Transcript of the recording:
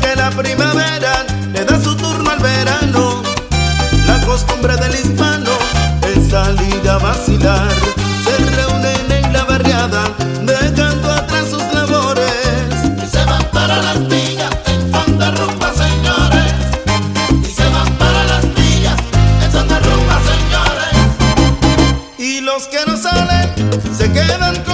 Que la primavera le da su turno al verano. La costumbre del hispano es salir a vacilar. Se reúnen en la barriada, dejando atrás sus labores. Y se van para las villas en son de rumba, señores. Y se van para las villas en son de rumba, señores. Y los que no salen se quedan con